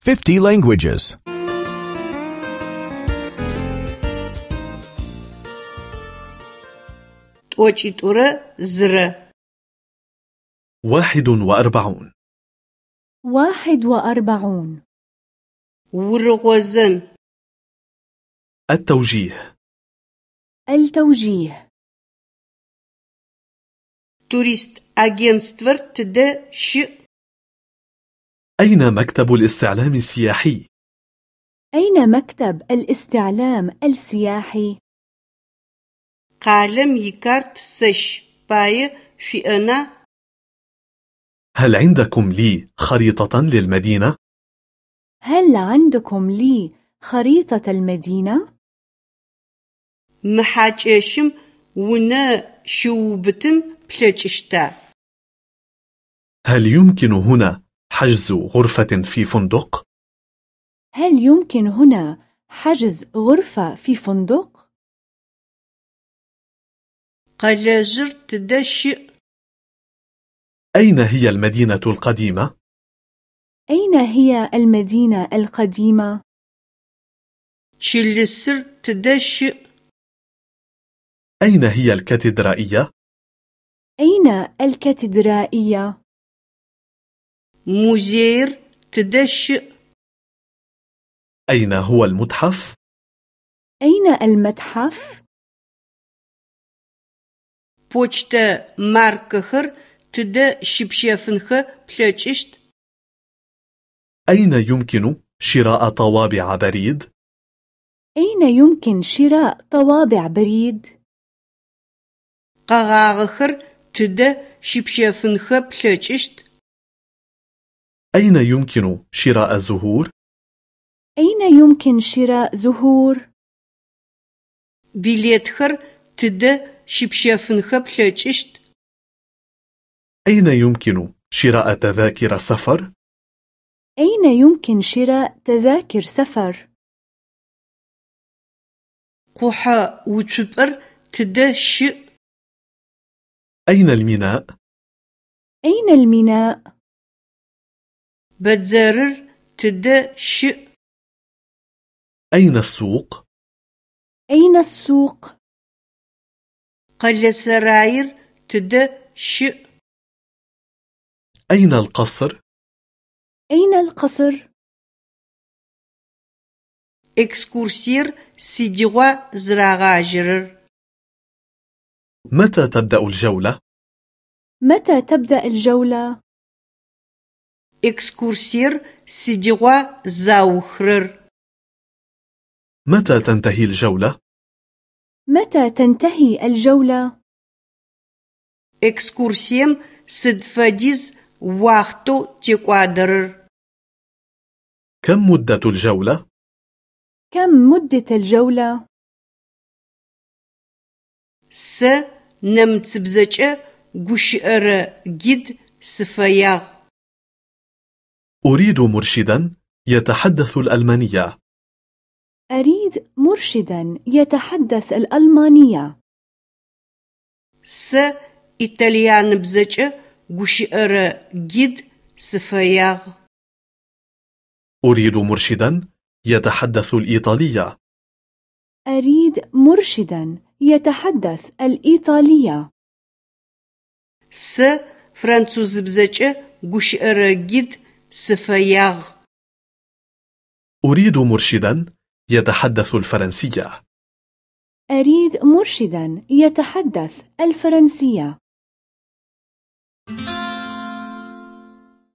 50 languages. 'Тӏокӏитӏурэ зырэ. واحد وأربعون واحد وأربعون урыгъозэн, التوجيه التوجيه турист агентствэр тыдэ щыӏ? أين مكتب الاستعلام السياحي؟ أين مكتب الاستعلام السياحي؟ قالم يكارت سش باي في أنا هل عندكم لي خريطة للمدينة؟ هل عندكم لي خريطة المدينة؟ محاجشم ونا شوبتن بلجشتا هل يمكن هنا حجز غرفة في فندق؟ هل يمكن هنا حجز غرفة في فندق؟ قلجر تدش أين هي المدينة القديمة؟ أين هي المدينة القديمة؟ تشلسر تدش أين هي الكاتدرائية؟ أين الكاتدرائية؟ Музеир тыдэ щыӀ أين هو المتحف؟ أين المتحف؟ Почтэ маркэхэр тыдэ щыпщэфынхэ плъэкӀыщт أين يمكن شراء طوابع بريد؟ أين يمكن شراء طوابع بريد؟ Къэгъагъэхэр тыдэ щыпщэфынхэ плъэкӀыщт أين يمكن شراء زهور؟ أين يمكن شراء زهور؟ Билетхэр тыдэ щыпщэфынхэ плъэкӀыщт أين يمكن شراء تذاكر سفر؟ أين يمكن شراء تذاكر سفر؟ قوحة وتبر تدا شئ أين الميناء؟ أين الميناء؟ بتزرر تدا شئ أين السوق؟ أين السوق؟ قلسراير تدا شئ أين القصر؟ أين القصر؟ Экскурсиер сыдигъуа зырагъажьэрэр متى تبدأ الجولة؟ متى تبدأ الجولة؟ إكسكورسير سيديغوا زاوخرر متى تنتهي الجولة؟ متى تنتهي الجولة؟ إكسكورسيم سدفاديز واختو تيكوادرر كم مدة الجولة؟ كم مدة الجولة؟ س نمتبزجة гущыӏэрэ جد سفياغ أريد مرشدا يتحدث الألمانية. أريد مرشدا يتحدث الألمانية. س إيطاليان بزجة гущыӏэрэ جد سفياغ أريد مرشدا يتحدث الإيطالية. أريد مرشدا يتحدث الإيطالية. س فرانسوز بزجة гущыӏэрэ جد سفياغ أريد مرشدا يتحدث الفرنسية. أريد مرشدا يتحدث الفرنسية.